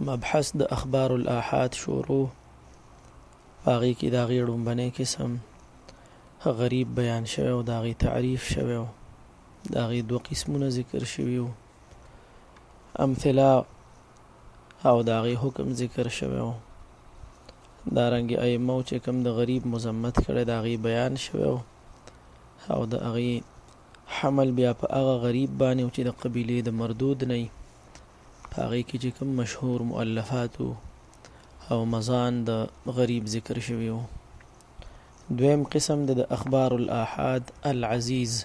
مبحث د اخبار الاحاد شروع هغه کې دا غي ډومبنه قسم غریب بیان شوی او دا غي تعریف شوی او دا غي دوه قسمونه ذکر شوی او امثله او دا غي حکم ذکر شوی او دا رنګ ائمه چې کوم د غریب مزمت کړي دا غي بیان شوی او د اغي حمل بیا په هغه غریب باندې چې د قبیلې د مردود نه په هغې کې چې کوم مشهور مؤلفات او مزان د غریب ذکر شوی وو دویم قسم د اخبار الاحاد العزیز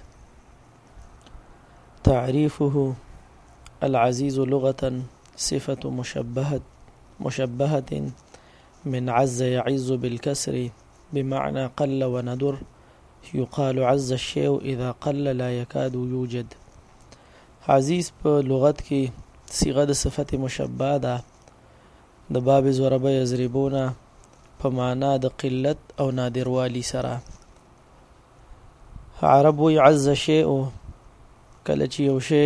تعریفه العزیز لغه صفه مشبهه مشبهه من عز يعز بالكسر بمعنی قل وندر يقال عز الشيء اذا قل لا يكاد يوجد عزيز په لغت کې صيغه د صفت مشبه ده د باب ضربه يضربونه په معنا د قلت او نادروالی سره عرب وی عز شیء کله چې یو شی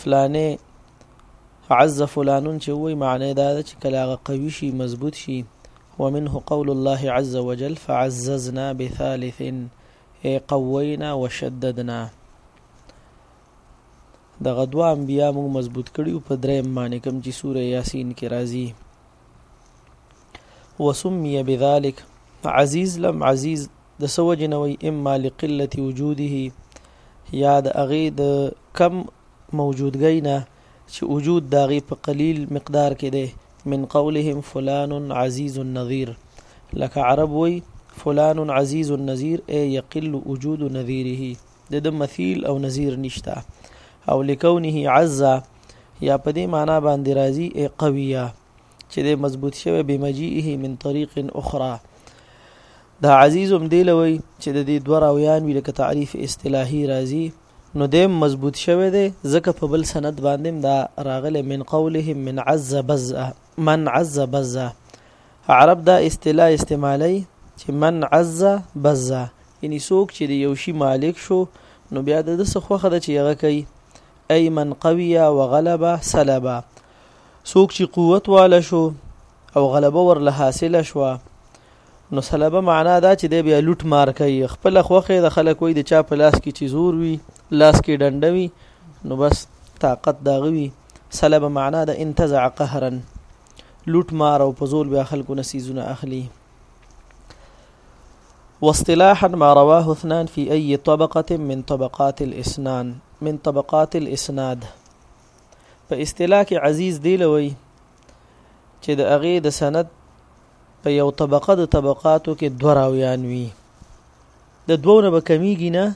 فلانه عز فلانون چې وای معنی دا ده چې کله هغه قوي شي مضبوط شي ومنه قول الله عز وجل فعززنا بثالث اي قوينا وشددنا دغه دوه انبیا موږ مضبوط کړیو په دریم باندې کوم چې سوره یاسین کې راځي وسمي بذلك عزيز لم عزيز د سوج نوي اما لقله وجوده یا د اغه د کم موجودګۍ نه چې وجود داغي په قلیل مقدار کې دی من قولهم فلان عزيز النظير لك عرب وي فلان عزيز النظير اي يقل وجود نظيره د د مثیل او نظیر نشتا او لکونه عز یا په دې معنا باندې راځي ای قویه چې د مضبوط شوی بمجیئه من طریق اخرى دا عزیز هم دی لوي چې د دې دوه راویان وی لکه تعریف اصطلاحي راځي نو دیم مضبوط شوی دی ځکه په بل سند باندې دا راغله من قولهم من عز بزه من عز بز عرب دا اصطلاح استعمالی چې من عز بز یعنی څوک چې د یو شی مالک شو نو بیا د څه خوخه د چې هغه کوي ای من قویا وغلبا سلبا څوک چې قوت واله شو او غلبه ورله حاصله شوه نو سلبه معنا دا چې دی بیا لوټ مار کوي خپل خوخه د خلک وي د چا په لاس کې چې زور وي لاس کې ډنډوي نو بس طاقت داغوي سلب معنا د انتزع قهرا لوټ مار او پزول بیا خلکو نسیزونه اخلي واصطلاحا ما رواه اثنان في أي طبقة من طبقات الاسنان من طبقات الاسناد په اصطلاح کې عزیز دی لوي چې د اغه د سند په یو طبقه د طبقاتو کې دوه راویان وي د دوو نه به کمیږي نه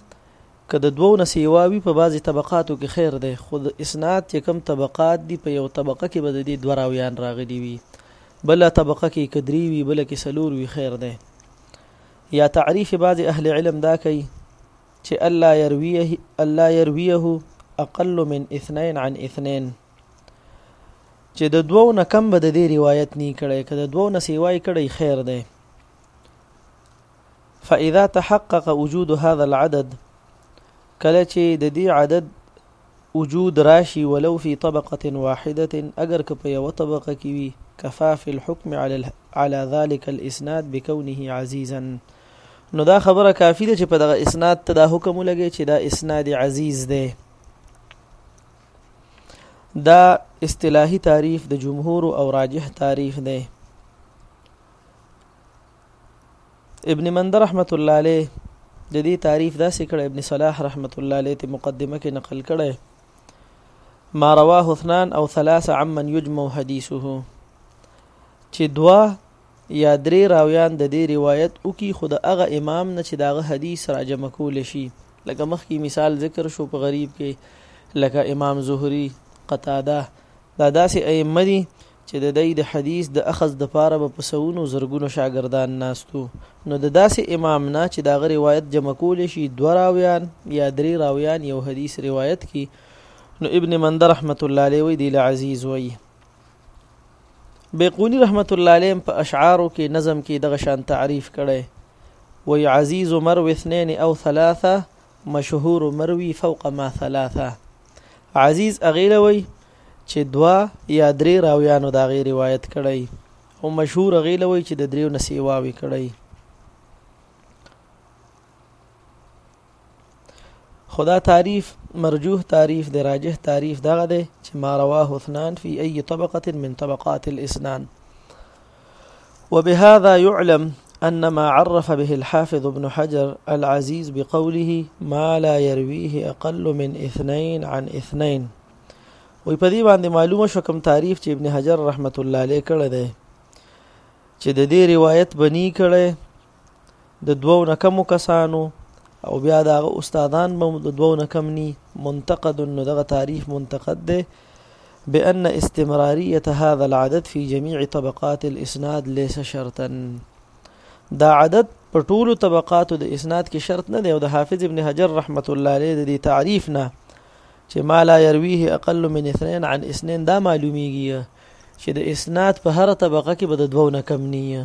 که د دوو نه سیوا وي په بعضې طبقاتو کې خیر دی خو د اسناد چې کم طبقات دي په یو طبقه کې به د دې دوه راویان راغلي وي بله طبقه کې که درې وي بله کې څلور وي خیر دی یا تعریف بعضې اهل علم دا کوي چې الله يرويه الله يرويه اقل من اثنين عن اثنين چې د دوو نه کم به د دې روایت نی کړي که د دوو نه سیوای کړي خیر دی فاذا تحقق وجود هذا العدد کله چې د دې عدد وجود راشي ولو في طبقه واحده اگر که په یو طبقه کې وي كفاف الحكم على على ذلك الاسناد بكونه عزيزا نو دا خبره کافی ده چې په دغه اسناد ته دا حکم لګي چې دا اسناد عزیز دی دا اصطلاحي تعریف د جمهور او راجح تعریف دی ابن مندر رحمت الله علیه د دې تعریف دا سکړه ابن صلاح رحمت الله علیه ته مقدمه کې نقل کړي ما رواه اثنان او ثلاثه عمن يجمع حديثه چې دوا یا درې راویان د دې روایت وکړي خو د هغه امام نه چې د هغه حدیث را جمع کول شي لکه مخکې مثال ذکر شو په غریب کې لکه امام زهري قتاده دا داسې ائمه دي چې د دای د حدیث د اخذ د پاره به په سونو زرګونو شاګردان ناستو نو د داسې امام نه چې دا غ روایت جمع کول شي دوه راویان یا درې راویان یو حدیث روایت کی نو ابن مند رحمت الله علیه وی دی عزیز وی بیقونی رحمت الله علیه په اشعارو کې نظم کې دغه شان تعریف کړي وی عزیز مروی اثنين او ثلاثه مشهور مروی فوق ما ثلاثه عزیز اغیله وی چې دوا یا درې راویانو دا غي روایت کړي او مشهور اغیله وی چې د دریو نسیواوي کړي خدا تعریف مرجوح تعریف د راجح تعریف دغه دی چې ما رواه اثنان فی ای طبقه من طبقات الاسنان وبهذا يعلم أن ما عرف به الحافظ ابن حجر العزيز بقوله ما لا يرويه أقل من اثنين عن اثنين وي په دې باندې معلومه شو کوم تعریف چې ابن حجر رحمت الله علیه کړی دی چې د دې روایت بنی کړي د دوو نه کمو کسانو او بیا د هغه استادان به د دوو نه کم ني منتقد نو دغه تعریف منتقد دی بأن استمرارية هذا العدد في جميع طبقات الاسناد ليس شرطا دا عدد په ټولو طبقاتو د اسناد کې شرط نه دی او د حافظ ابن حجر رحمت الله علیه د دې تعریف نه چې ما لا يرويه اقل من اثنين عن اثنين دا معلومیږي چې د اسناد په هر طبقه کې به د دوو نه کم نیه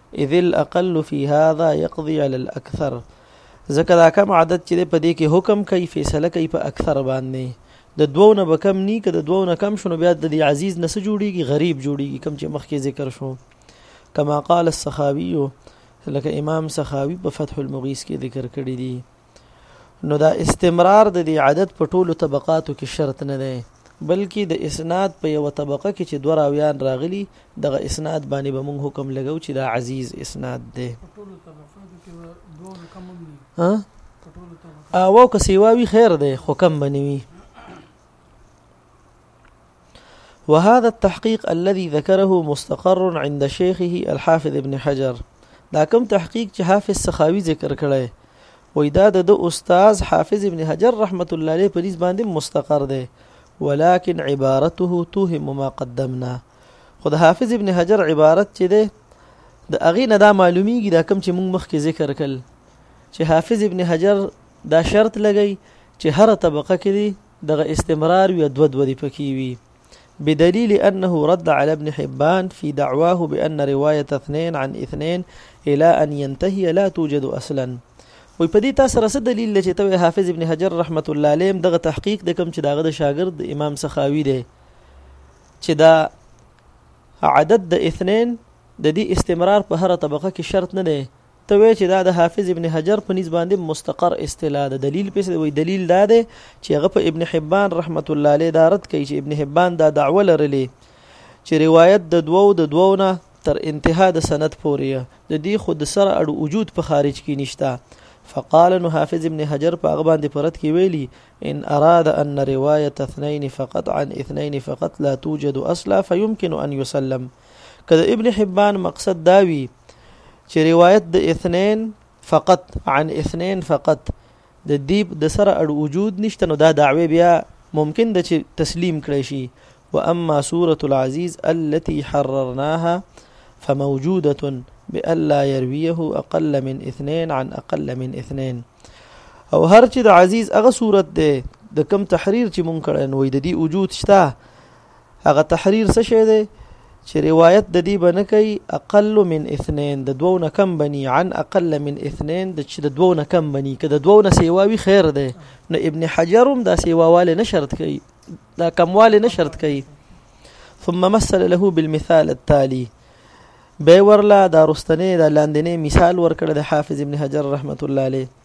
اذ الاقل في هذا يقضي على الاكثر ځکه دا کم عدد چې په دې کې حکم کوي فیصله کوي په اکثر باندې د دوو نه به کم نی که د دوو نه کم شنو بیا د دې عزیز نه جوړیږي غریب جوړیږي کم چې مخکې ذکر شو کما قال السخاوي لکه امام سخاوي په فتح المغیث کې ذکر کړی دی نو دا استمرار د دې عدد په ټولو طبقاتو کې شرط نه دی بلکې د اسناد په یو طبقه کې چې دوه راویان راغلي دغه اسناد باندې به موږ حکم لګو چې دا عزیز اسناد دی او که سیواوی خیر دی خو کم بنوي وهذا التحقيق الذي ذكره مستقر عند شيخه الحافظ ابن حجر دا کوم تحقیق چې حافظ سخاوي ذکر کړی وای دا د استاد حافظ ابن حجر رحمت الله علیه په نسبت باندې مستقر دی ولكن عبارته توهم ما قدمنا خود حافظ ابن حجر عبارت چې ده د اغه نه دا معلومیږي دا کم چې موږ مخکې ذکر کړل چې حافظ ابن حجر دا شرط لګی چې هر طبقه کې دغه استمرار وي دو دو دي پکې وي بدليل أنه رد على ابن حبان في دعواه بأن رواية اثنين عن اثنين إلى أن ينتهي لا توجد أصلا وي په دې تاسو سره دلیل لچې ته حافظ ابن حجر رحمت الله علیه دغه تحقیق د کوم چې داغه د شاګرد امام سخاوي دی چې دا عدد د اثنين د دې استمرار په هر طبقه کې شرط نه دی ته وایې چې دا د حافظ ابن حجر په نسبت باندې مستقر اصطلاح ده دلیل پس دی وای دلیل دا دی چې هغه په ابن حبان رحمت الله علیه دا رد کوي چې ابن حبان دا دعوه لرلې چې روایت د دوو د دوو نه تر انتها د سند پورې د دې خود سره اړو وجود په خارج کې نشتا فقال نو حافظ ابن حجر په هغه باندې پرد کې ویلي ان اراد ان روایت اثنين فقط عن اثنين فقط لا توجد اصلا فيمكن ان يسلم که د ابن حبان مقصد دا وي چې روایت د اثنين فقط عن اثنين فقط د دیب د سره اړ وجود نشته نو دا دعوی بیا ممکن ده چې تسلیم کړی شي واما سوره العزيز التي حررناها فموجوده بالا يرويه اقل من اثنين عن اقل من اثنين او هر چې د عزيز هغه صورت ده د کم تحریر چې مونږ کړه نو د دې وجود شته هغه تحریر څه شی دی چې روایت د دې بنه کوي اقل من اثنين د دوو نه کم بني عن اقل من اثنين د چې د دوو نه کم بني که د دوو نه سیواوي خیر دی نو ابن حجر هم دا سیواواله نه شرط کوي دا کمواله نه شرط کوي ثم مثل له بالمثال التالي به ورلا دا رستنه دا لاندنه مثال ورکړ د حافظ ابن حجر رحمت الله عليه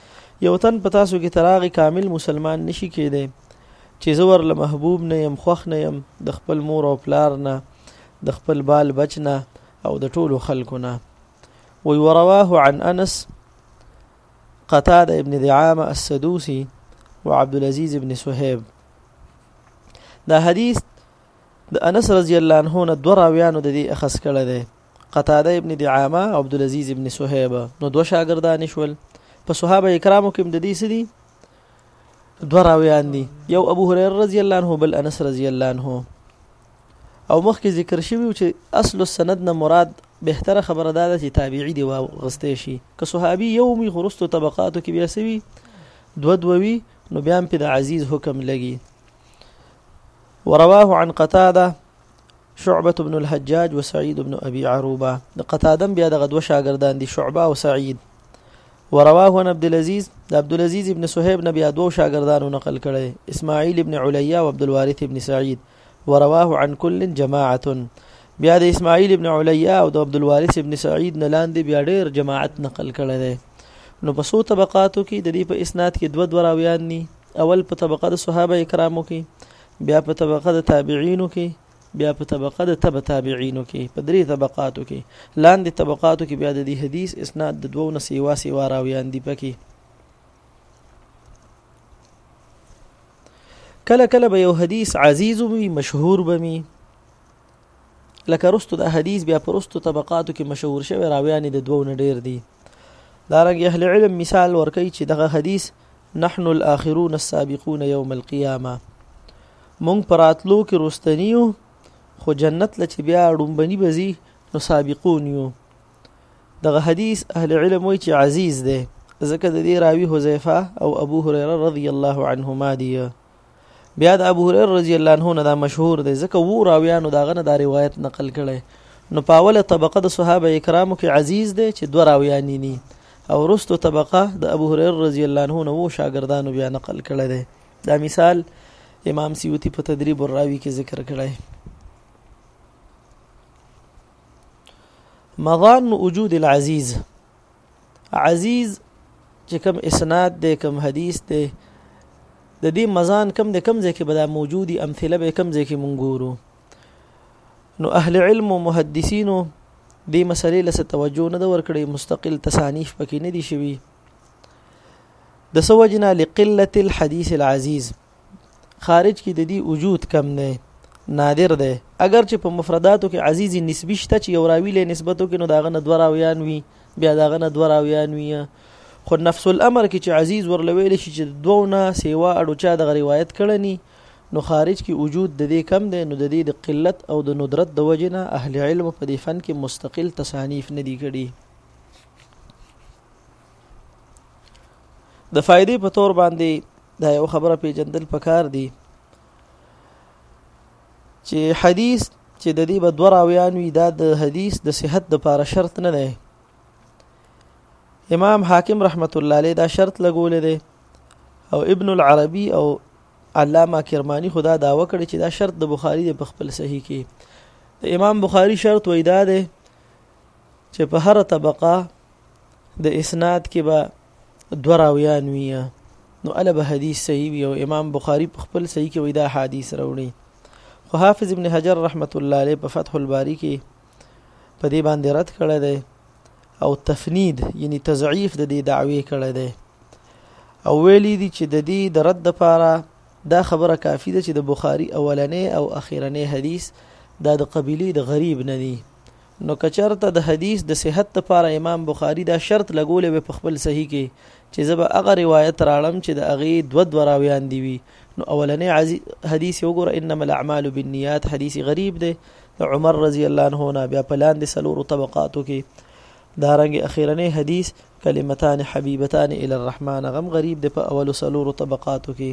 یو تن په تاسو کې تراغي کامل مسلمان نشي کېدی چې زه ورله محبوب نه يم خوښ نه يم د خپل مور او پلار نه د خپل بال بچ نه او د ټولو خلکو نه وی ورواه عن انس قتاده ابن دعامه السدوسي وعبد العزيز ابن سهيب دا حدیث د انس رضی الله عنه نه دوه راویانو د دې اخص کړه دی قتاده ابن دعامه او عبدالعزیز ابن صهیب نو دوه شاګردان شول په صحابه کرامو کې د دې سدي دوه راویان دي یو ابو هريره رضی الله عنه بل انس رضی الله عنه او مخکې ذکر شوی چې اصل السند نه مراد بهتره خبره ده چې تابعی دی واغستې شي که صحابي یومي خرستو طبقاتو کې بیا سوي دو دووي نو بیا په د عزیز حکم لګي ورواه عن قتاده شعبة بن الحجاج وسعيد بن ابي عروبه د قتادم بیا دغه دوه شاګردان دي شعبه او سعید ورواه عن عبد العزيز د عبد العزيز ابن صهيب نبي ادو شاګردانو نقل کړي اسماعيل ابن عليا او عبد الوارث ابن سعيد ورواه عن كل جماعه بیا د اسماعيل ابن عليا او د عبد الوارث ابن سعيد نه لاندې بیا ډېر جماعت نقل کړي دي نو په سو طبقاتو کې د دې په اسناد کې دوه دوه راویان دي اول په طبقه د صحابه کرامو کې بیا په طبقه د تابعینو کې بیا په طبقه د تبع تابعینو کې په درې طبقاتو کې لاندې طبقاتو کې بیا د دې حدیث اسناد د دوو نه سیوا سیوا راویان دي پکې کله کله به یو حدیث عزیز وي مشهور به وي لکه رستو د حدیث بیا پرستو طبقاتو کې مشهور شوی راویان د دوو نه ډیر دي دارنګ اهل علم مثال ورکوي چې دغه حدیث نحن الاخرون السابقون يوم القيامه مونږ پراتلو کې روستنی یو خو جنت لچ بیا ډومبني بزي نو سابقون یو دغه حدیث اهل علم وی چې عزیز ده ځکه د دې راوی حذیفه او ابو هريره رضی الله عنهما دی بیا د ابو هريره رضی الله عنه نه دا مشهور دی ځکه وو راویانو داغه نه دا روایت نقل کړي نو پاوله طبقه د صحابه کرامو کې عزیز دی چې دوه راویانی ني او رستو طبقه د ابو هريره رضی الله عنه نه وو شاګردانو بیا نقل کړي دی دا مثال امام سیوطی په تدریب الراوی کې ذکر کړي مضان وجود العزيز عزیز چې کوم اسناد دی کوم حدیث دی د دې مزان کم د کم ځای کې به دا موجودي امثله به کم ځای کې مونږ ګورو نو اهل علم او محدثینو دې مسلې لسه توجه نه د ورکړې مستقل تصانیف پکې نه دي شوي د سوجنا لقله الحديث العزيز خارج کې د دې وجود کم دی نادر دی اگر چې په مفرداتو کې عزیز نسبی شته چې یو راوی له نسبتو کې نو داغه نه دراویان وي بیا داغه نه دراویان وي خو نفس الامر کې چې عزیز ورلویل شي چې دوه نه سیوا اړو چا د روایت کړنی نو خارج کې وجود د دې کم دی نو د دې د قلت او د ندرت د وجنه اهل علم په دې فن کې مستقل تصانیف نه دی کړی د فائدې په تور باندې دا یو خبره پیجندل پکار دی چې حدیث چې د دې بدو راویان وي دا د حدیث د صحت د لپاره شرط نه دی امام حاکم رحمت الله علیه دا شرط لګول دی او ابن العربي او علامه کرمانی خدا دا وکړي چې دا شرط د بخاری د خپل صحیح کې د امام بخاری شرط وای دا دی چې په هر طبقه د اسناد کې به دوه راویان وي نو اله به حدیث صحیح وي او امام بخاری په خپل صحیح کې وي دا حدیث راوړي خو حافظ ابن حجر رحمت الله علیه په فتح الباری کې په دې باندې رد کړی دی او تفنید یعنی تضعیف د دې دعوی کړی دی او ویلي دي چې د دې د رد لپاره دا خبره کافی ده چې د بخاری اولنې او اخیرنې حدیث دا د قبیله د غریب نه دی نو که چرته د حديث د صحت لپاره امام بخاري دا شرط لګولی وي په خپل صحيح کې چې زه به هغه روایت راړم چې د هغې دوه دوه راویان دي وي نو اولنې حدیث یې وګوره انما الاعمال بالنیات حدیث غریب دی د عمر رضی الله عنه نه بیا په لاندې سلورو طبقاتو کې دا رنګ اخیرنې حدیث کلمتان حبیبتان الی الرحمن غم غریب دی په اولو سلورو طبقاتو کې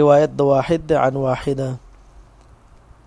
روایت د واحد عن واحده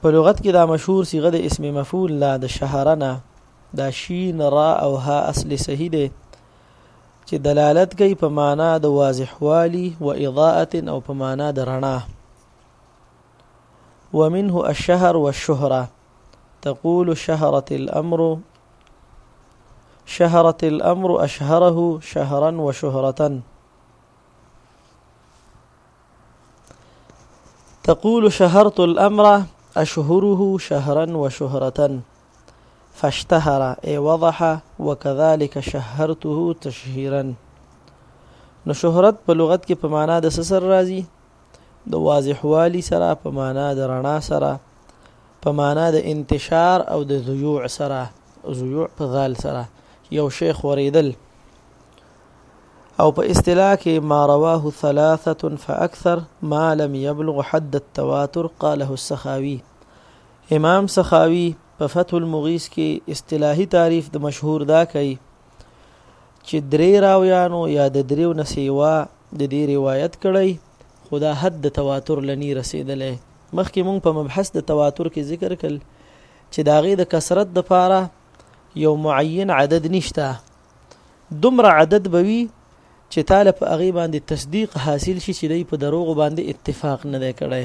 په لغت کې دا مشهور صيغه د اسم مفعول لا د شهرنا دا شین را او ها اصل صحیح دی چې دلالت کوي په معنا د واضحوالي و اضاءه او په معنا د رڼا ومنه الشهر والشهره تقول شهرت الامر شهرت الامر اشهره شهرا وشهره تقول شهرت الأمر أشهره شهرا وشهرة فاشتهر أي وضح وكذلك شهرته تشهيرا نو شهرت په لغت کې په معنا د سسر راځي د واضح والی سره په معنا د رڼا سره په معنا د انتشار او د زیوع سره زیوع په ذال سره یو شیخ وریدل او په اصطلاح کې ما رواه ثلاثه فاكثر ما لم يبلغ حد التواتر قاله السخاوي امام سخاوي په فتح المغيث کې اصطلاحي تعریف د مشهور دا کوي چې درې راویانو یا د دریو نسیوا د دې روایت کړی خدا حد د تواتر لنی رسیدلې مخکې مونږ په مبحث د تواتر کې ذکر کړ چې داغه د کثرت د پاره یو معین عدد نشته دومره عدد به وي چې تاله په هغه باندې تصدیق حاصل شي چې دی په دروغ باندې اتفاق نه دی کړی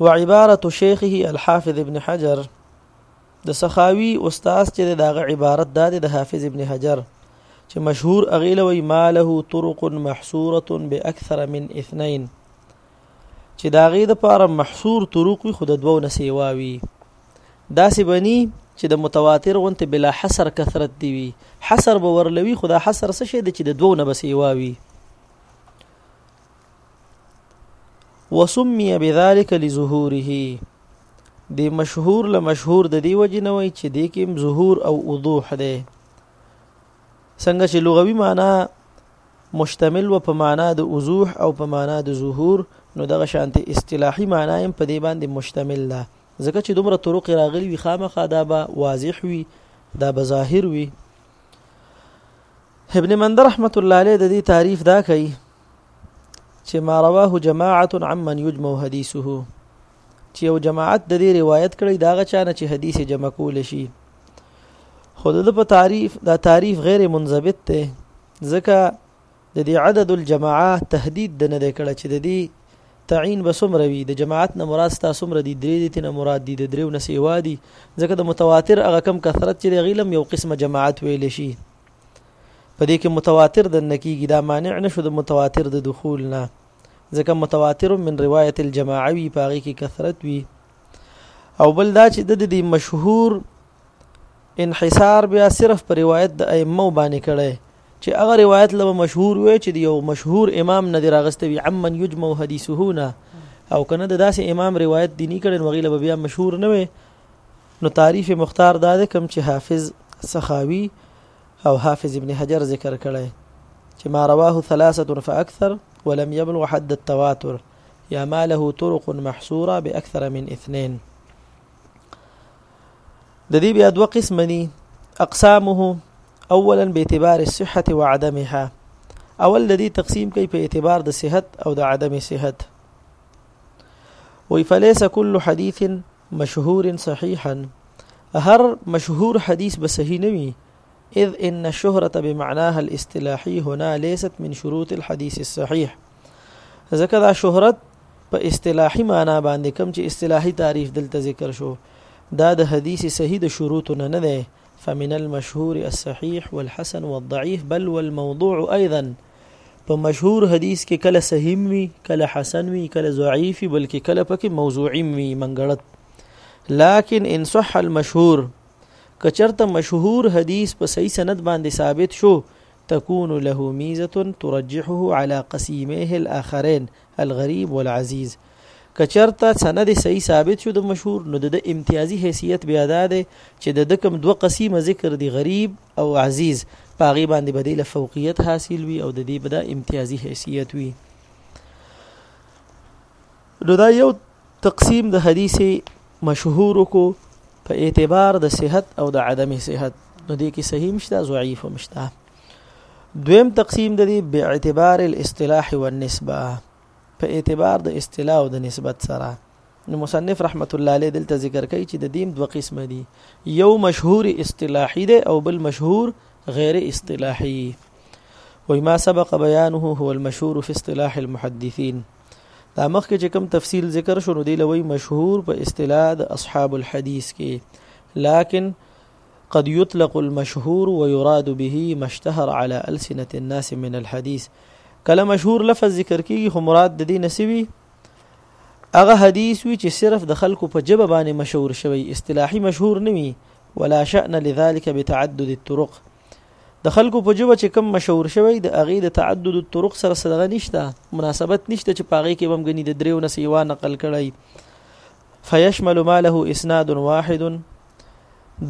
وعبارة شیخه الحافظ ابن حجر د سخاوي استاد چې دغه عبارت دا د حافظ ابن حجر چې مشهور اغیله وی ماله طرق محصوره باكثر من اثنين چې داغه د پاره محصور طرق خود دوه نسیواوي داسې بني چې د متواتر غونته بلا حصر کثرت دی وي حصر به ورلوي خدا حصر څه شي د چې د دوه نه بس یواوي وسمي بذلك لظهوره د مشهور له مشهور د دی وجه نه وای چې د کوم ظهور او وضوح ده څنګه چې لغوي معنی مشتمل و په معنا د وضوح او په معنا د ظهور نو دغه شانتي اصطلاحي معنی هم په دې باندې مشتمل ده ځکه چې دومره طرق راغلي وي خامخا دا به واضح وي دا به ظاهر وي ابن مند رحمت الله علیه د دې تعریف دا کوي چې ما رواه جماعت عمن يجمع حديثه چې یو جماعت د دې روایت کړي دا غچانه چې حدیث جمع کول شي خود د په تعریف دا تعریف غیر منضبط ته ځکه د دې عدد الجماعه تهدید د نه دی کړه چې د دې تعین به څومره وي د جماعت نه مراد ستا څومره دي درې دي تنه مراد دي د دریو نه سیوا دي ځکه د متواتر هغه کم کثرت چې د غیلم یو قسمه جماعت ویل شي په دې کې متواتر د نکیږي دا مانع نشو د متواتر د دخول نه ځکه متواتر من روایت الجماعه وی پاغي کې کثرت وي او بل دا چې د دې مشهور انحصار بیا صرف په روایت د ائمه باندې کړی چې هغه روایت له مشهور وي چې د یو مشهور امام نه دی راغسته وي عمن یجمع حدیثه نه او کنه د داسې امام روایت دی نه کړي نو غیله بیا مشهور نه وي نو تعریف مختار دا ده کوم چې حافظ سخاوي او حافظ ابن حجر ذکر کړی چې ما رواه ثلاثه فاكثر ولم يبلغ حد التواتر يا ما له طرق محصوره باكثر من اثنين ددي بأدوى قسمني اقسامه اولا باعتبار الصحه وعدمها اول الذي تقسيم كيف اعتبار د صحت او د عدم صحت وی كل حديث مشهور صحيحا هر مشهور حديث بسهي نمي اذ ان الشهرة بمعناها الاصطلاحي هنا ليست من شروط الحديث الصحيح ځکه دا شهرت په اصطلاحي معنا باندې کوم چې اصطلاحي تعریف دلته ذکر شو دا د حدیث صحیح د شروط نه نه ده فمن المشهور الصحيح والحسن والضعيف بل والموضوع ايضا په مشهور حدیث کې کله صحیح وي کله حسن وي کله ضعیف بلکې کله پکې موضوعي وي منګړت لكن ان صح المشهور کچرته مشهور حدیث په صحیح سند باندې ثابت شو تكون له ميزة ترجحه على قسيميه الاخرين الغريب والعزيز که چرته سند صحیح ثابت شو د مشهور نو د امتیازي حیثیت بیا دا دی چې د دکم دوه قسیمه ذکر دی غریب او عزیز پاغي باندې بدی له فوقیت حاصل وي او د دې بدا امتیازي حیثیت وي نو دا یو تقسیم د حدیث مشهور کو په اعتبار د صحت او د عدم صحت نو دې کې صحیح مشته ضعیف مشته دویم تقسیم د دې به اعتبار الاصطلاح والنسبه په اعتبار د اصطلاح او د نسبت سره نو مصنف رحمت الله علیه دلته ذکر کوي چې د دیم دوه قسمه دي یو مشهور اصطلاحي دی او بل مشهور غیر اصطلاحي وما سبق بيانه هو المشهور في اصطلاح المحدثين دا مخکې چې کوم تفصیل ذکر شو نو دی لوی مشهور په اصطلاح د اصحاب الحديث کې لكن قد يطلق المشهور ويراد به ما اشتهر على ألسنة الناس من الحديث کله مشهور لفظ ذکر کیږي خو مراد د دې نسوي هغه حدیث وی چې صرف د خلکو په جبه باندې مشهور شوی اصطلاحي مشهور نه وي ولا شأن لذلك بتعدد الطرق د خلکو په جوبه چې کم مشهور شوی د هغې د تعدد الطرق سره صدغه نشته مناسبت نشته چې په هغې کې هم غني د دریو نه سیوا نقل کړی فیشمل ما له اسناد واحد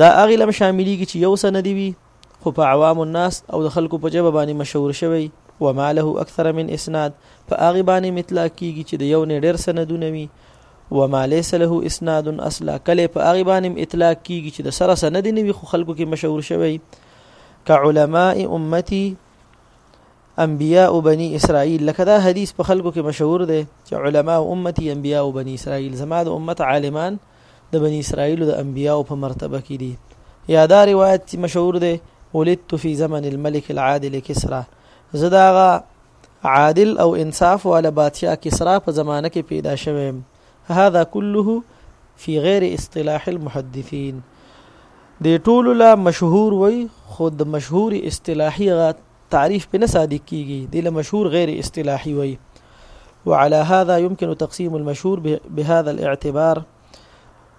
دا هغې لم شاملیږي چې یو سند وي خو په عوام الناس او د خلکو په جبه باندې مشهور شوی و ما له اکثر من اسناد په هغه باندې مطلق کیږي چې د یو نه ډیر سندونه وي وما ليس له اسناد اصلا کله په هغه باندې اطلاق کیږي چې د سره سره نه دی نوي خو خلکو کې مشهور شوی کعلماء امتی انبیاء بنی اسرائیل لکه دا حدیث په خلکو کې مشهور دی چې علما او امتی انبیاء بنی اسرائیل زما د امت عالمان د بنی اسرائیل د انبیاء په مرتبه کې دي یا دا روایت چې مشهور دی ولدت فی زمن الملک العادل کسرا زداغه عادل او انصاف والا بادشاہ کسرا په زمانه کې پیدا شوی هذا كله في غیر اصطلاح المحدثین د ټولو لا مشهور وي خو د مشهور اصطلاحي تعریف په نه صادق کیږي د له مشهور غیر اصطلاحي وي وعلى هذا يمكن تقسيم المشهور بهذا الاعتبار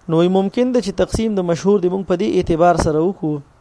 نو ممکن ده چې تقسیم د مشهور د مونږ په دې اعتبار سره وکړو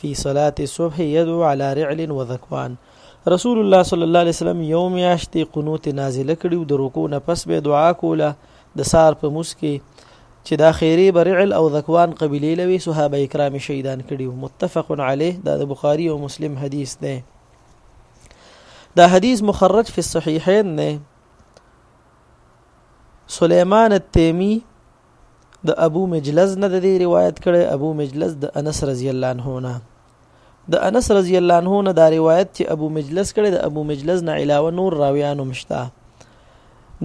فی صلاة الصبح یدعو علی رعل و ذکوان رسول الله صلی الله علیه وسلم یو میاشتې قنوت نازله کړي او د رکوع نه پس به دعا کوله د سار په موس کې چې دا خیری برعل او ذکوان قبیله لوي صحابه کرام شهیدان کړي متفق علیه دا د بخاری او مسلم حدیث دی دا حدیث مخرج فی الصحیحین نه سلیمان التیمی د ابو مجلس نه د دې روایت کړي ابو مجلس د انس رضی الله عنه نه د انس رضی الله عنه نه دا روایت چې ابو مجلس کړي د ابو مجلس نه علاوه نور راویان هم شته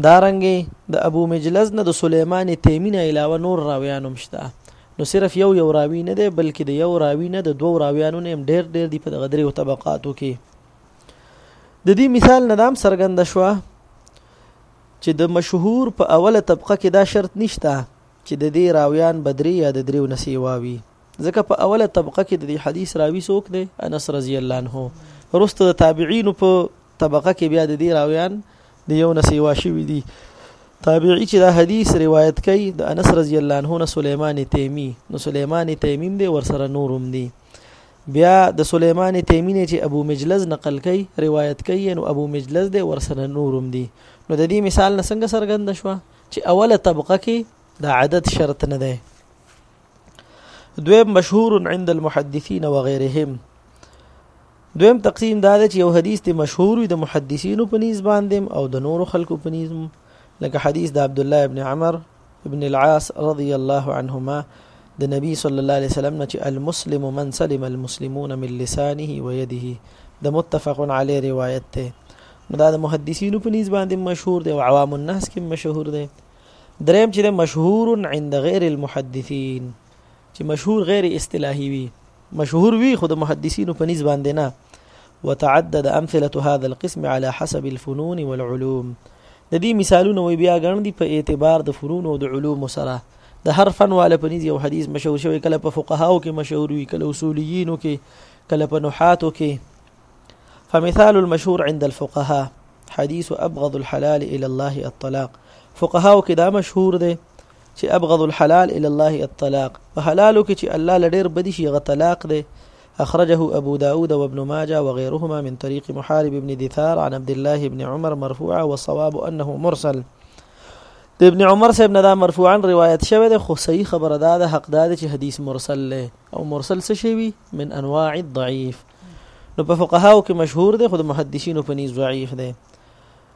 دارنګي د دا ابو مجلس نه د سليمان تیمی نه علاوه نور راویان هم شته نو صرف یو یو راوی نه دی بلکې د یو راوی نه د دوو راویانو نه هم ډیر ډیر دی په دغه درې طبقاتو کې د دې مثال نه دام سرګند شوه چې د مشهور په اوله طبقه کې دا شرط نشته چې د دې راویان به درې یا د درېو نه سیوا وي ځکه په اوله طبقه کې د دې حدیث راوي څوک دی انس رضی الله عنه وروسته د تابعین په طبقه کې بیا د دې راویان د یو نه سیوا شوي دي تابعی چې دا حدیث روایت کوي د انس رضی الله عنه نه سليمان تیمی نو سليمان تیمیم دی ورسره نورم دی بیا د سلیمان تیمی نه چې ابو مجلس نقل کوي روایت کوي نو ابو مجلس دی ورسره نورم دی نو د دې مثال نه څنګه سرګند شو چې اوله طبقه کې د عدد شرط نه دی دویم مشهور عند المحدثین وغيرهم دویم تقسیم دا دی چې یو حدیث ته مشهور وي د محدثینو په نسبت باندې او د نورو خلکو په نسبت لکه حدیث د عبد الله ابن عمر ابن العاص رضی الله عنهما د نبی صلی الله علیه وسلم نه چې المسلم من سلم المسلمون من لسانه و یده د متفق علی روایت ته نو دا د محدثینو په نسبت باندې مشهور دی او عوام الناس کې مشهور دی دریم چې مشهور عند غیر المحدثین چې مشهور غیر اصطلاحي وي مشهور وي خو د محدثینو په نسبت باندې نه وتعدد امثله هذا القسم على حسب الفنون والعلوم د دې مثالونه وي بیا غن دي په اعتبار د فنون او د علوم سره د هر فن والا په نيز یو حدیث مشهور شوی کله په فقهاو کې مشهور وي کله اصوليینو کې کله په نحاتو کې فمثال المشهور عند الفقهاء حديث ابغض الحلال الى الله الطلاق فقهاو کې دا مشهور دی چې ابغض الحلال الى الله الطلاق په حلالو کې چې الله لډیر بدی شي غ طلاق دی اخرجه ابو داود وابن ماجه وغيرهما من طريق محارب ابن دثار عن عبد الله ابن عمر مرفوعا والصواب انه مرسل د ابن عمر صاحب نه دا مرفوعا روایت شوی دی خو صحیح خبره ده د حق ده چې حدیث مرسل له او مرسل څه شی وي من انواع الضعيف نو په فقهاو کې مشهور دی خو د محدثینو په نيز ضعیف دی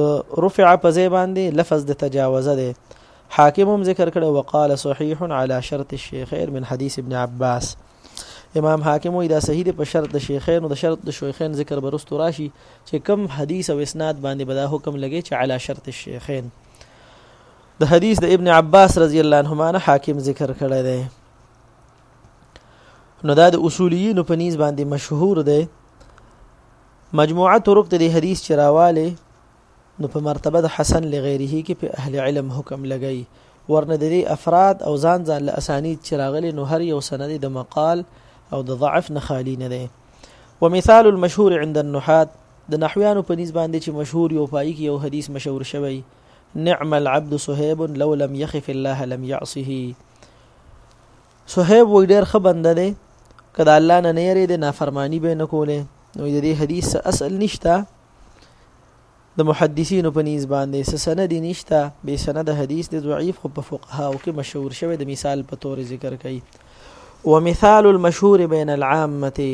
د رفع په ځای باندې لفظ د تجاوزه دی حاکم هم ذکر کړو وقال صحيح على شرط الشيخين من حديث ابن عباس امام حاکم وی دا صحیح دی په شرط د شیخین او د شرط د شیخین ذکر برستو راشي چې کم حدیث او اسناد باندې بدا حکم لګي چې علا شرط الشیخین د حدیث د ابن عباس رضی الله عنهما نه حاکم ذکر کړی دی نو دا د اصولیینو په نیز باندې مشهور دی مجموعه طرق د حدیث چې راواله نو په مرتبه د حسن لغیره کې په اهل علم حکم لګی ورنه د افراد او ځان ځان له اسانید چې راغلي نو هر یو سند د مقال او د ضعف نه خالی نه دی ومثال المشهور عند النحات د نحویانو په نسبت باندې چې مشهور یو پای کې یو حدیث مشهور شوی نعم العبد صهيب لو لم يخف الله لم يعصه صہیب وای ډیر ښه بنده دی که د الله نه نه یری د نافرمانی به نه کوله نو د دې حدیث اصل نشته د محدثینو په نیز باندې څه سند نشته به سند حدیث د ضعیف خو په فقها او کې مشهور شوی د مثال په تور ذکر کړي ومثال المشهور بين العامه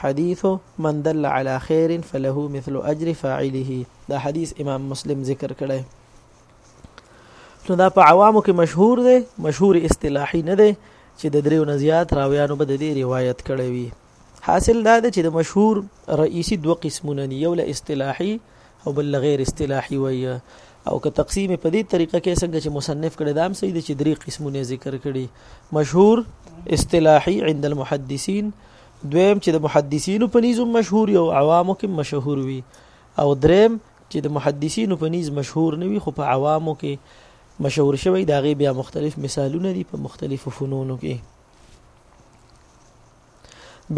حديث من دل على خير فله مثل اجر فاعله دا حدیث امام مسلم ذکر کړی نو دا په عوامو کې مشهور دی مشهور اصطلاحي نه دی چې د دریو نزيات راویانو به د دې روایت کړی وي حاصل دا دی چې د مشهور رئیسی دوه قسمونه دي یو له اصطلاحي او بل غیر اصطلاحي وي او که تقسیم په دې طریقه کې څنګه چې مصنف کړي دام صحیح دي چې درې قسمونه ذکر کړي مشهور اصطلاحي عند المحدثين دویم چې د محدثینو په نيزو مشهور او عوامو کې مشهور وي او دریم چې د محدثینو په نیز مشهور نه وي خو په عوامو کې مشهور شوی دا غي بیا مختلف مثالونه دي په مختلفو فنونو کې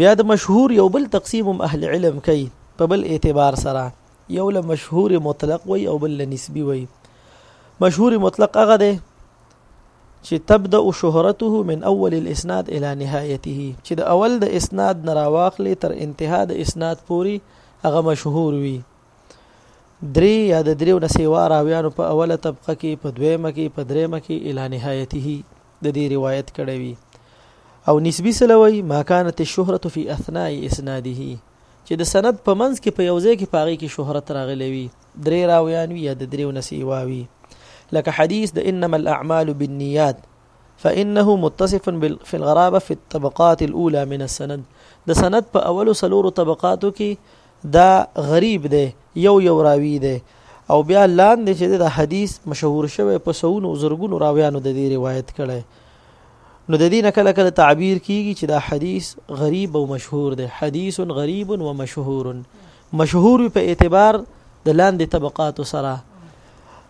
بیا د مشهور یو بل تقسیم هم اهل علم کوي په بل اعتبار سره یو له مشهور مطلق وي او بل له نسبي وي مشهور مطلق هغه دی چې تبدا شهرته من اول الاسناد الى نهايته چې د اول د اسناد نه راواخلې تر انتها د اسناد پوري هغه مشهور وي درې یا د دریو نه سیوا راویانو په اوله طبقه کې په دویمه کې په دریمه کې الی نهایته د دې روایت کړی وي او نسبی سلوي ما كانت الشهرة في اثناء اسناده چې د سند په منځ کې په یو ځای کې پاغي کې شهرت راغلی وي درې راویان وي یا د دریو نسیواوي لکه حدیث د انما الاعمال بالنیات فإنه متصف في الغرابه في الطبقات الاولى من السند د سند په اولو سلورو طبقاتو کې دا غریب دی یو یو راوی دی او بیا لاندې چې د حدیث مشهور شوی په سونو زرګونو راویانو د دې روایت کړي نو د دې نه کله کله تعبیر کیږي چې دا حدیث غریب او مشهور دی حدیث غریب و مشهور مشهور په اعتبار د لاندې طبقاتو سره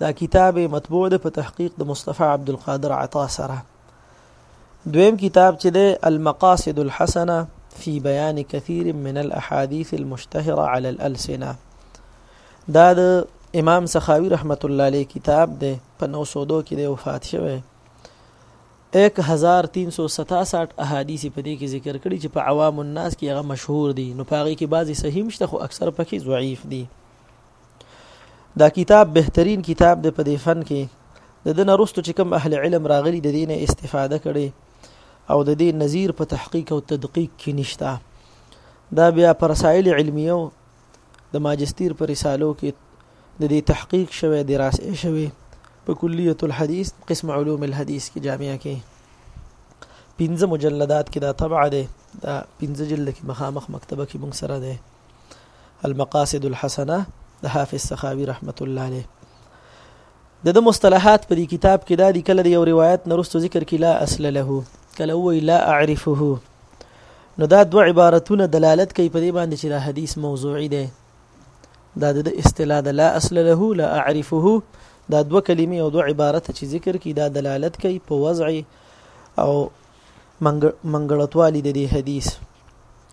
دا کتاب مطبوع ده په تحقیق د مصطفی عبد القادر عطا سره دویم کتاب چې ده المقاصد الحسنه في بيان كثير من الاحاديث المشتهره على الالسنه دا د امام سخاوي رحمت الله علیه کتاب ده په 902 کې د وفات شوه 1367 احادیث په دې کې ذکر کړي چې په عوام الناس کې هغه مشهور دي نو پاره کې بعضي صحیح مشته خو اکثر پکې ضعیف دي دا کتاب بهترین کتاب دی په دې فن کې د دې نرستو چې کوم اهل علم راغلي د دې نه استفاده کړي او د دې نظیر په تحقیق او تدقیق کې نشته دا بیا پر رسائل علمیو د ماجستیر پر رسالو کې د دې تحقیق شوه دراسه شوه په کلیه الحديث قسم علوم الحديث کې جامعه کې پنځه مجلدات کې دا طبعه ده دا پنځه جلد کې مخامخ مکتبه کې مونږ سره ده المقاصد الحسنه د حافظ سخاوي رحمت الله عليه د د مصطلحات په دې کتاب کې دا د کله د یو روایت نرستو ذکر کې لا اصل له کله وی لا اعرفه نو دا دوه عبارتونه دلالت کوي په دې باندې چې دا حدیث موضوعي دی دا د اصطلاح د لا اصل له لا اعرفه دا دوه کلمې او دوه عبارت چې ذکر کی دا دلالت کوي په وضع او منګړتوالي د دې حدیث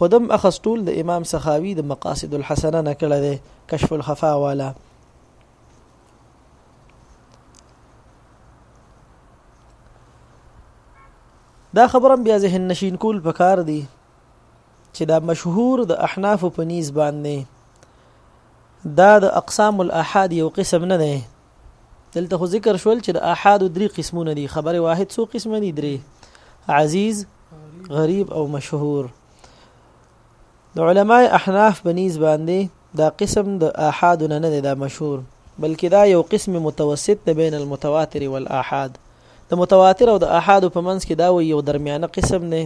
خودم اخذ ټول د امام سخاوي د مقاصد الحسنه نه کړه ده کشف الخفا والا دا خبرم بیا ذهن نشین کول پکار دی چې دا مشهور د احناف په نیز باندې دا د اقسام الاحاد یو قسم نه دی دلته خو ذکر شول چې د احاد درې قسمونه دي خبر واحد څو قسمه دي درې عزیز غریب او مشهور د علماء احناف بنیز باندې دا قسم د آحاد نه نه دا مشهور بلکې دا یو قسم متوسط دی بین المتواتر والآحاد د متواتر او د آحاد په منځ کې دا یو درمیانه قسم دی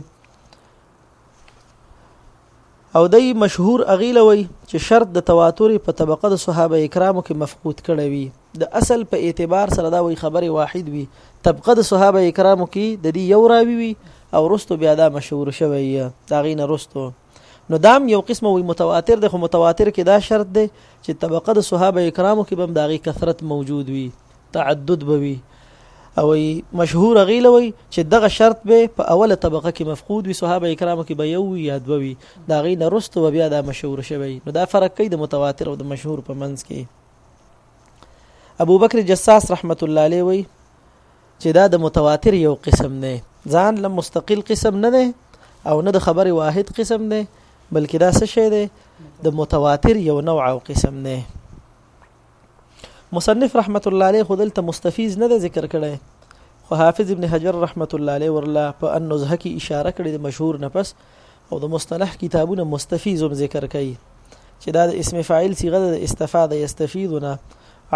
او دای مشهور اغیله وی چې شرط د تواتر په طبقه د صحابه کرامو کې مفقود کړی وي د اصل په اعتبار سره دا وی خبره واحد وي طبقه د صحابه کرامو کې د دې یو راوی وي او رستو بیا دا مشهور شوی دا غینه رستو نو دام یو قسمه وی متواتر د خو متواتر کې دا شرط دی چې طبقه د صحابه کرامو کې بم داغي کثرت موجود وي تعدد به وي او مشهور غیله وي چې دغه شرط به په اوله طبقه کې مفقود وي صحابه کرامو کې به یو یا دوه وي دا غي نه رستو بیا دا مشهور شوی نو دا فرق کوي د متواتر او د مشهور په منځ کې ابو بکر جساس رحمت الله علیه وي چې دا د متواتر یو قسم نه ځان لم مستقل قسم نه ده او نه د خبر واحد قسم نه بلکې دا څه شی دی د متواتر یو نوع او قسم نه مصنف رحمت الله علیه خو دلته مستفیض نه ذکر کړی خو حافظ ابن حجر رحمت الله علیه ورله په النزهه کې اشاره کړې د مشهور نفس او د مصطلح کتابونه مستفیض هم ذکر کوي چې دا د اسم فاعل صيغه د استفاده یستفیدونه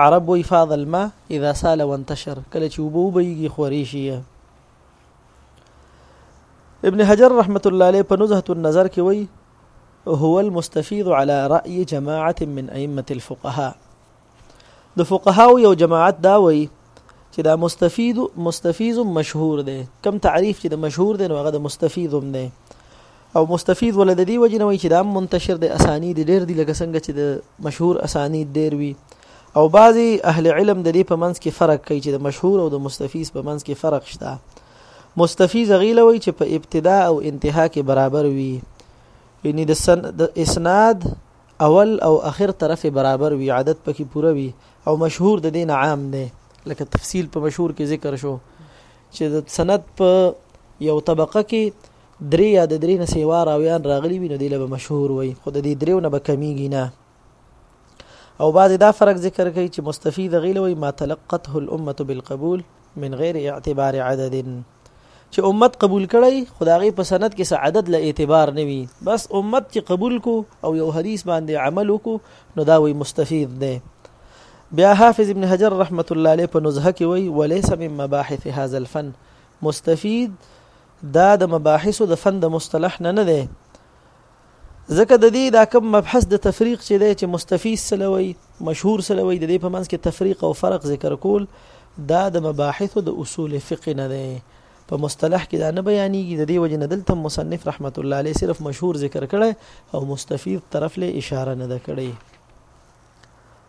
عرب وی فاض الماء اذا سال وانتشر کله چې وبو بيږي خوري شي ابن حجر رحمت الله علیه په نزهه النظر کې وایي هو المستفيض على رأي جماعة من ائمة الفقهاء د فقهاو یو جماعت دا وایي چې دا مستفید مستفیض مشهور دی کم تعریف چې د مشهور دی نو هغه د مستفیض هم دی او مستفیض ول د دې وجه نه وایي چې دا منتشر دی اسانی دی ډیر دی لکه څنګه چې د مشهور اسانی ډیر وي او بعضی اهل علم د دې په منځ کې فرق کوي چې د مشهور او د مستفیض په منځ کې فرق شته مستفی زغیله وی چې په ابتدا او انتها کې برابر وي یعنی د سن د اسناد اول او اخر طرف برابر وي عادت پکې پوره وي او مشهور د دین عام دی لکه تفصیل په مشهور کې ذکر شو چې د سند په یو طبقه کې درې یا د درې نه سیوا راویان راغلي وي نو دی له مشهور وي خو د دې دریو نه به کمیږي نه او بعضی دا فرق ذکر کوي چې مستفی د غیله وي ما تلقته الامه بالقبول من غیر اعتبار عدد چې امت قبول کړي خدای په سند کې څه عدد له اعتبار نه وي بس امت چې قبول کو او یو حدیث باندې عمل وکړو نو دا وي مستفید دی بیا حافظ ابن حجر رحمت الله علیه په نزهه کې وی وليس من مباحث هذا الفن مستفید دا د مباحثو د فن د مصطلح نه نه دی ځکه د دې دا کوم مبحث د تفریق چې دی چې مستفیض سلوي مشهور سلوي د دې په منځ کې تفریق او فرق ذکر کول دا د مباحث او د اصول فقه نه دی په مصطلح کې دا نه بیانېږي د دې وجه نه دلته مصنف رحمت الله علیه صرف مشهور ذکر کړي او مستفیض طرف له اشاره نه ده کړې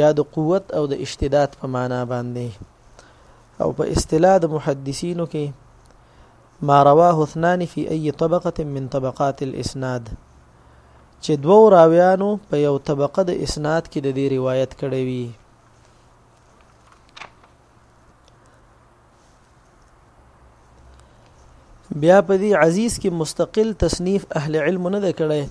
یا د قوت او د اشتداد په معنا باندې او په اصطلاح د محدثینو کې ما رواه اثنان فی ای طبقه من طبقات الاسناد چې دوو راویانو په یو طبقه د اسناد کې د دې روایت کړی وي بیا په دې عزیز کې مستقل تصنیف اهل علم نه کړی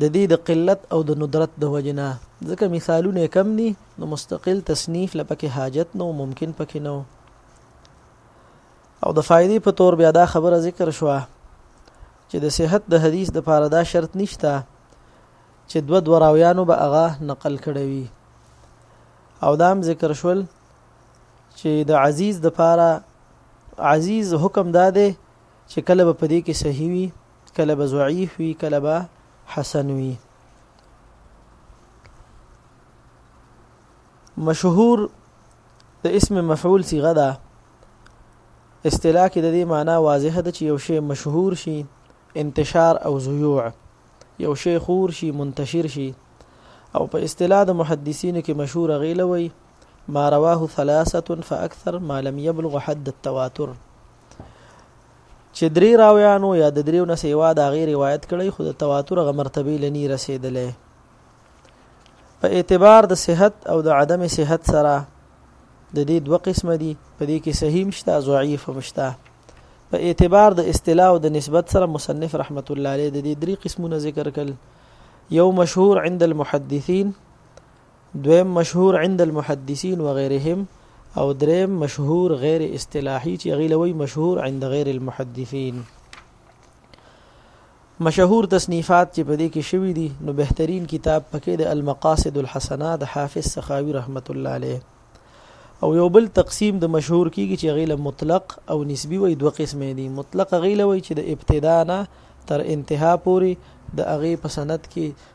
د دې د قلت او د ندرت د وجې نه ځکه مثالونه یې کم دي نو مستقل تصنیف له پکې حاجت نه ممکن پکې نه او د فائدې په تور بیا دا خبره ذکر شوه چې د صحت د حدیث د پاره دا شرط نشته چې دو دو راویانو به هغه نقل کړی وي او دام ذکر شول چې د عزیز د پاره عزیز حکم داده چې کله په دې کې صحیح وي کله به ضعیف وي کله به حسن وي مشهور د اسم مفعول صيغه ده اصطلاح کې د دې معنی واضحه ده چې یو شی مشهور شي انتشار او زیوع یو شی خور شي منتشر شي او په اصطلاح د محدثینو کې مشهور غیله وي ما رواه ثلاثه فاكثر ما لم يبلغ حد التواتر چې درې راویانو یا د دریو نه سیوا د غیر روایت کړي خو د تواتر غ مرتبه لنی رسیدلې په اعتبار د صحت او د عدم صحت سره د دې دوه قسم دي په دې کې صحیح مشته ضعیف مشته په اعتبار د اصطلاح او د نسبت سره مصنف رحمت الله علیه د دې درې قسمونه ذکر کړل یو مشهور عند المحدثین دویم مشهور عند المحدثین وغیرهم او دریم مشهور غیر اصطلاحی چې غیله وی مشهور عند غیر المحدثین مشهور تصنیفات چې په دې کې شوی دي نو بهترین کتاب پکې د المقاصد الحسنه د حافظ سخاوي رحمت الله علیه او یو بل تقسیم د مشهور کیږي چې غیله مطلق او نسبی وي دوه قسمه دي مطلق غیله وي چې د ابتدا نه تر انتها پوري د اغه په سند کې